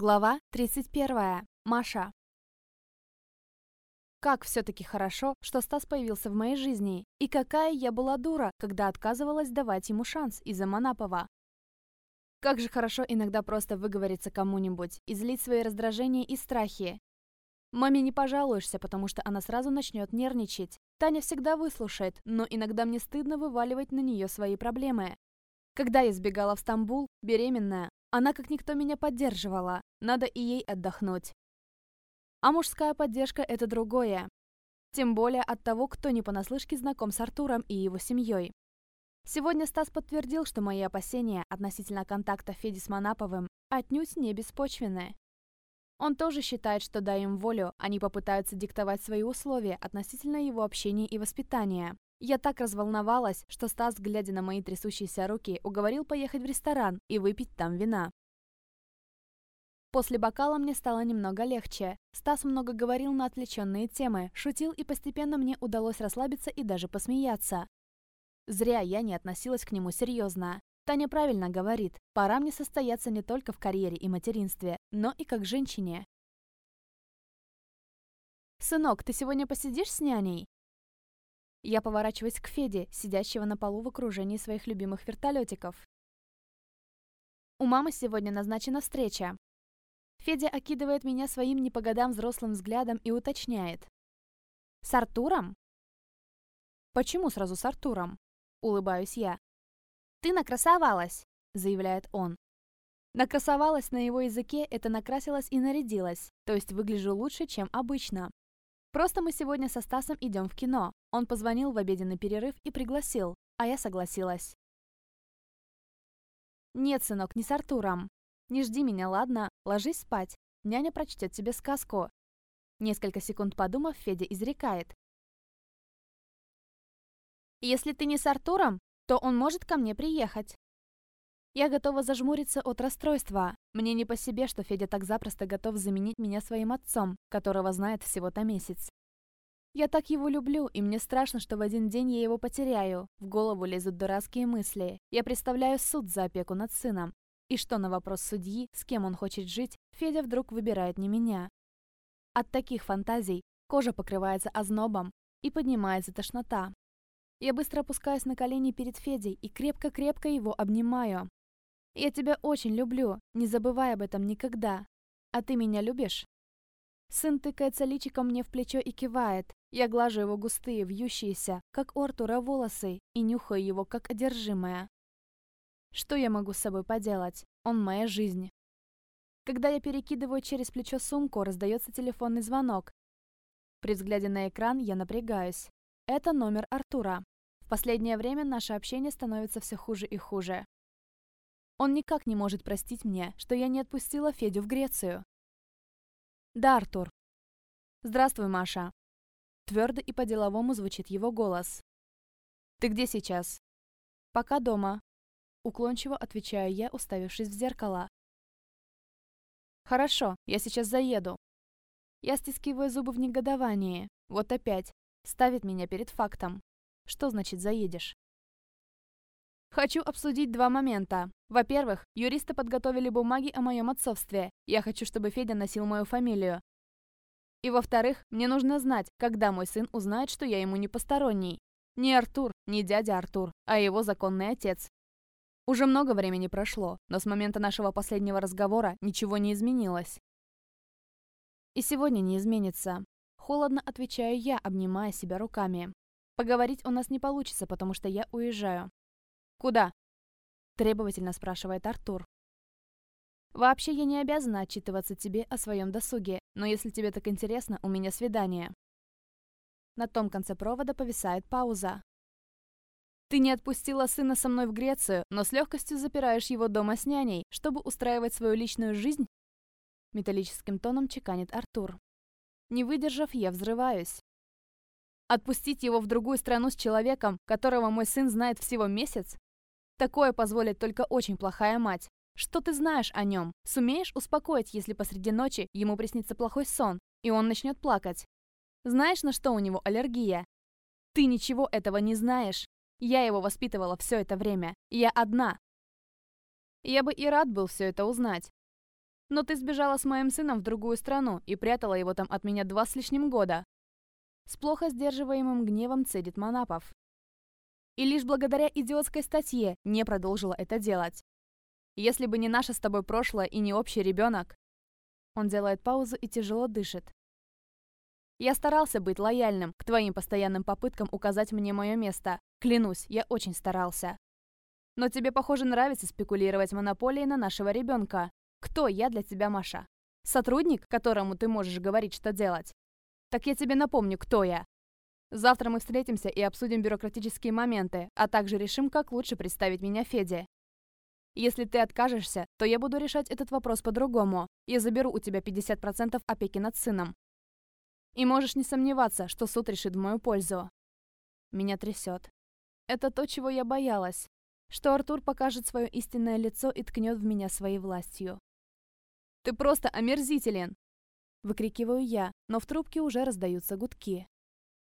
Глава 31. Маша. Как все-таки хорошо, что Стас появился в моей жизни, и какая я была дура, когда отказывалась давать ему шанс из-за Манапова. Как же хорошо иногда просто выговориться кому-нибудь, излить свои раздражения и страхи. Маме не пожалуешься, потому что она сразу начнет нервничать. Таня всегда выслушает, но иногда мне стыдно вываливать на нее свои проблемы. Когда я сбегала в Стамбул, беременная, она как никто меня поддерживала, надо и ей отдохнуть. А мужская поддержка – это другое. Тем более от того, кто не понаслышке знаком с Артуром и его семьей. Сегодня Стас подтвердил, что мои опасения относительно контакта Феди с Манаповым отнюдь не беспочвенны. Он тоже считает, что дай им волю, они попытаются диктовать свои условия относительно его общения и воспитания. Я так разволновалась, что Стас, глядя на мои трясущиеся руки, уговорил поехать в ресторан и выпить там вина. После бокала мне стало немного легче. Стас много говорил на отвлеченные темы, шутил, и постепенно мне удалось расслабиться и даже посмеяться. Зря я не относилась к нему серьезно. Таня правильно говорит, пора мне состояться не только в карьере и материнстве, но и как женщине. «Сынок, ты сегодня посидишь с няней?» Я поворачиваюсь к Феде, сидящего на полу в окружении своих любимых вертолетиков. У мамы сегодня назначена встреча. Федя окидывает меня своим не по годам взрослым взглядом и уточняет. «С Артуром?» «Почему сразу с Артуром?» — улыбаюсь я. «Ты накрасовалась!» — заявляет он. Накрасовалась на его языке — это накрасилась и нарядилась, то есть выгляжу лучше, чем обычно. Просто мы сегодня со Стасом идем в кино. Он позвонил в обеденный перерыв и пригласил, а я согласилась. Нет, сынок, не с Артуром. Не жди меня, ладно? Ложись спать. Няня прочтет тебе сказку. Несколько секунд подумав, Федя изрекает. Если ты не с Артуром, то он может ко мне приехать. Я готова зажмуриться от расстройства. Мне не по себе, что Федя так запросто готов заменить меня своим отцом, которого знает всего-то месяц. Я так его люблю, и мне страшно, что в один день я его потеряю. В голову лезут дурацкие мысли. Я представляю суд за опеку над сыном. И что на вопрос судьи, с кем он хочет жить, Федя вдруг выбирает не меня. От таких фантазий кожа покрывается ознобом и поднимается тошнота. Я быстро опускаюсь на колени перед Федей и крепко-крепко его обнимаю. Я тебя очень люблю, не забывай об этом никогда. А ты меня любишь?» Сын тыкается личиком мне в плечо и кивает. Я глажу его густые, вьющиеся, как у Артура, волосы и нюхаю его, как одержимая. Что я могу с собой поделать? Он моя жизнь. Когда я перекидываю через плечо сумку, раздается телефонный звонок. При взгляде на экран я напрягаюсь. Это номер Артура. В последнее время наше общение становится все хуже и хуже. Он никак не может простить мне, что я не отпустила Федю в Грецию. Да, Артур. Здравствуй, Маша. Твердо и по-деловому звучит его голос. Ты где сейчас? Пока дома. Уклончиво отвечаю я, уставившись в зеркало. Хорошо, я сейчас заеду. Я стискиваю зубы в негодовании. Вот опять. Ставит меня перед фактом. Что значит заедешь? Хочу обсудить два момента. Во-первых, юристы подготовили бумаги о моем отцовстве. Я хочу, чтобы Федя носил мою фамилию. И во-вторых, мне нужно знать, когда мой сын узнает, что я ему не посторонний. Не Артур, не дядя Артур, а его законный отец. Уже много времени прошло, но с момента нашего последнего разговора ничего не изменилось. И сегодня не изменится. Холодно отвечаю я, обнимая себя руками. Поговорить у нас не получится, потому что я уезжаю. «Куда?» – требовательно спрашивает Артур. «Вообще я не обязана отчитываться тебе о своем досуге, но если тебе так интересно, у меня свидание». На том конце провода повисает пауза. «Ты не отпустила сына со мной в Грецию, но с легкостью запираешь его дома с няней, чтобы устраивать свою личную жизнь?» Металлическим тоном чеканит Артур. Не выдержав, я взрываюсь. Отпустить его в другую страну с человеком, которого мой сын знает всего месяц? Такое позволит только очень плохая мать. Что ты знаешь о нем? Сумеешь успокоить, если посреди ночи ему приснится плохой сон, и он начнет плакать? Знаешь, на что у него аллергия? Ты ничего этого не знаешь. Я его воспитывала все это время. Я одна. Я бы и рад был все это узнать. Но ты сбежала с моим сыном в другую страну и прятала его там от меня два с лишним года. С плохо сдерживаемым гневом цедит Манапов. И лишь благодаря идиотской статье не продолжила это делать. Если бы не наше с тобой прошлое и не общий ребенок... Он делает паузу и тяжело дышит. Я старался быть лояльным к твоим постоянным попыткам указать мне мое место. Клянусь, я очень старался. Но тебе, похоже, нравится спекулировать монополией на нашего ребенка. Кто я для тебя, Маша? Сотрудник, которому ты можешь говорить, что делать? Так я тебе напомню, кто я. Завтра мы встретимся и обсудим бюрократические моменты, а также решим, как лучше представить меня Феде. Если ты откажешься, то я буду решать этот вопрос по-другому. Я заберу у тебя 50% опеки над сыном. И можешь не сомневаться, что суд решит в мою пользу. Меня трясет. Это то, чего я боялась. Что Артур покажет свое истинное лицо и ткнет в меня своей властью. «Ты просто омерзителен!» Выкрикиваю я, но в трубке уже раздаются гудки.